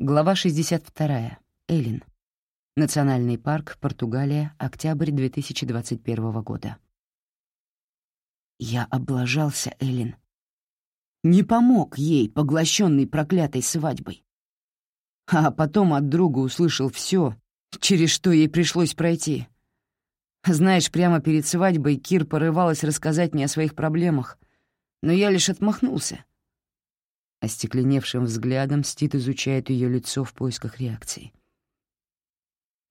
Глава 62. Элин. Национальный парк, Португалия, октябрь 2021 года. Я облажался, Элин. Не помог ей, поглощенный проклятой свадьбой. А потом от друга услышал все, через что ей пришлось пройти. Знаешь, прямо перед свадьбой Кир порывалась рассказать мне о своих проблемах, но я лишь отмахнулся. Остекленевшим взглядом Стит изучает ее лицо в поисках реакции.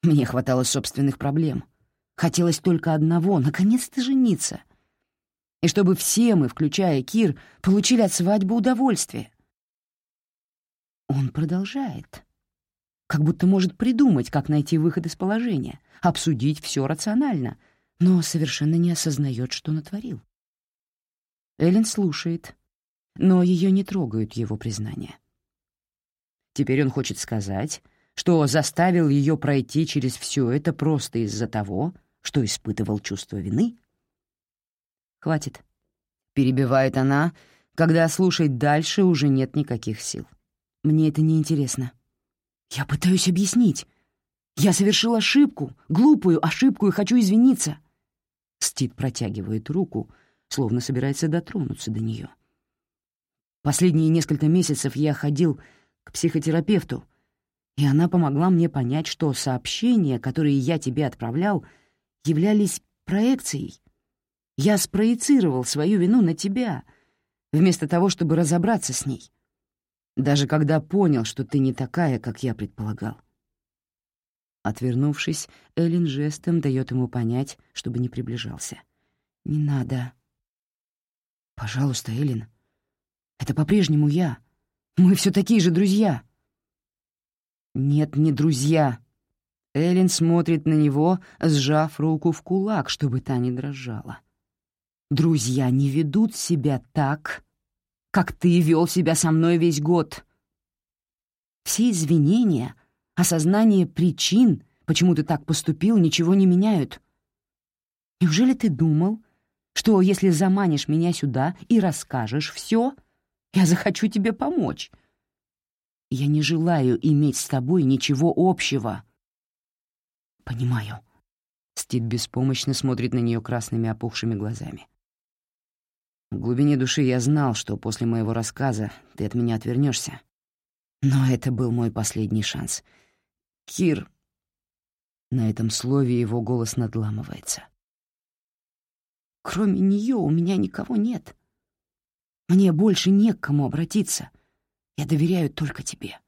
Мне хватало собственных проблем. Хотелось только одного — наконец-то жениться. И чтобы все мы, включая Кир, получили от свадьбы удовольствие. Он продолжает. Как будто может придумать, как найти выход из положения, обсудить все рационально, но совершенно не осознает, что натворил. Эллен слушает, но ее не трогают его признания. Теперь он хочет сказать, что заставил ее пройти через все это просто из-за того, что испытывал чувство вины? «Хватит», — перебивает она, когда слушать дальше уже нет никаких сил. «Мне это неинтересно. Я пытаюсь объяснить. Я совершил ошибку, глупую ошибку и хочу извиниться». Стит протягивает руку, словно собирается дотронуться до нее. Последние несколько месяцев я ходил к психотерапевту, и она помогла мне понять, что сообщения, которые я тебе отправлял, являлись проекцией. Я спроецировал свою вину на тебя, вместо того, чтобы разобраться с ней. Даже когда понял, что ты не такая, как я предполагал. Отвернувшись, Эллен жестом дает ему понять, чтобы не приближался. «Не надо». «Пожалуйста, Эллен», это по-прежнему я. Мы все такие же друзья». «Нет, не друзья». Эллен смотрит на него, сжав руку в кулак, чтобы та не дрожала. «Друзья не ведут себя так, как ты вел себя со мной весь год. Все извинения, осознание причин, почему ты так поступил, ничего не меняют. Неужели ты думал, что если заманишь меня сюда и расскажешь все, я захочу тебе помочь. Я не желаю иметь с тобой ничего общего. Понимаю. Стит беспомощно смотрит на нее красными опухшими глазами. В глубине души я знал, что после моего рассказа ты от меня отвернешься. Но это был мой последний шанс. Кир... На этом слове его голос надламывается. Кроме нее у меня никого нет. Мне больше не к кому обратиться. Я доверяю только тебе».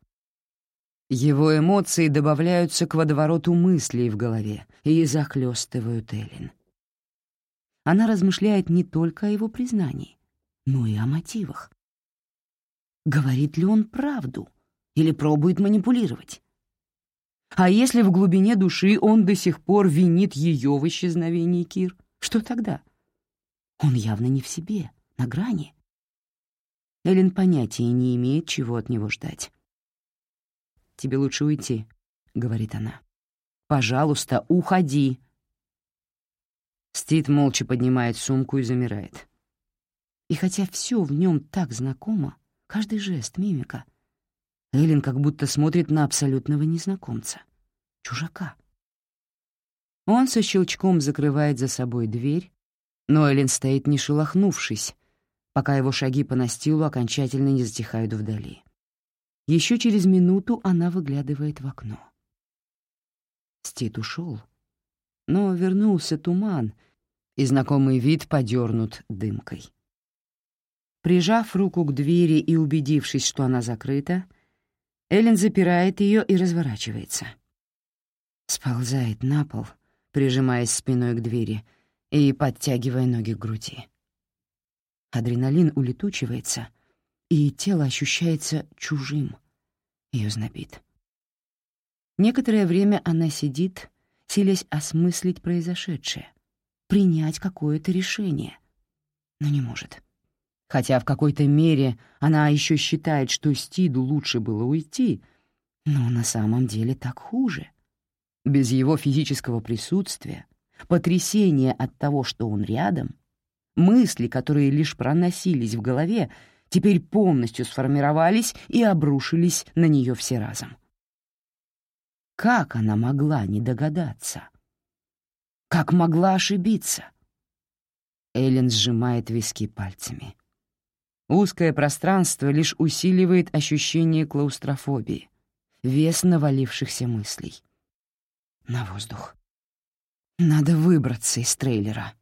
Его эмоции добавляются к водовороту мыслей в голове и захлестывают Эллен. Она размышляет не только о его признании, но и о мотивах. Говорит ли он правду или пробует манипулировать? А если в глубине души он до сих пор винит ее в исчезновении Кир, что тогда? Он явно не в себе, на грани. Эллен понятия не имеет, чего от него ждать. «Тебе лучше уйти», — говорит она. «Пожалуйста, уходи». Стит молча поднимает сумку и замирает. И хотя все в нем так знакомо, каждый жест, мимика, Эллен как будто смотрит на абсолютного незнакомца, чужака. Он со щелчком закрывает за собой дверь, но Эллен стоит не шелохнувшись, пока его шаги по настилу окончательно не затихают вдали. Еще через минуту она выглядывает в окно. Стит ушел, но вернулся туман, и знакомый вид подернут дымкой. Прижав руку к двери и убедившись, что она закрыта, Эллен запирает ее и разворачивается. Сползает на пол, прижимаясь спиной к двери и подтягивая ноги к груди. Адреналин улетучивается, и тело ощущается чужим. Ее знобит. Некоторое время она сидит, силясь осмыслить произошедшее, принять какое-то решение, но не может. Хотя в какой-то мере она еще считает, что Стиду лучше было уйти, но на самом деле так хуже. Без его физического присутствия, потрясения от того, что он рядом, мысли, которые лишь проносились в голове, теперь полностью сформировались и обрушились на нее все разом. Как она могла не догадаться? Как могла ошибиться? Эллен сжимает виски пальцами. Узкое пространство лишь усиливает ощущение клаустрофобии, вес навалившихся мыслей. На воздух. Надо выбраться из трейлера.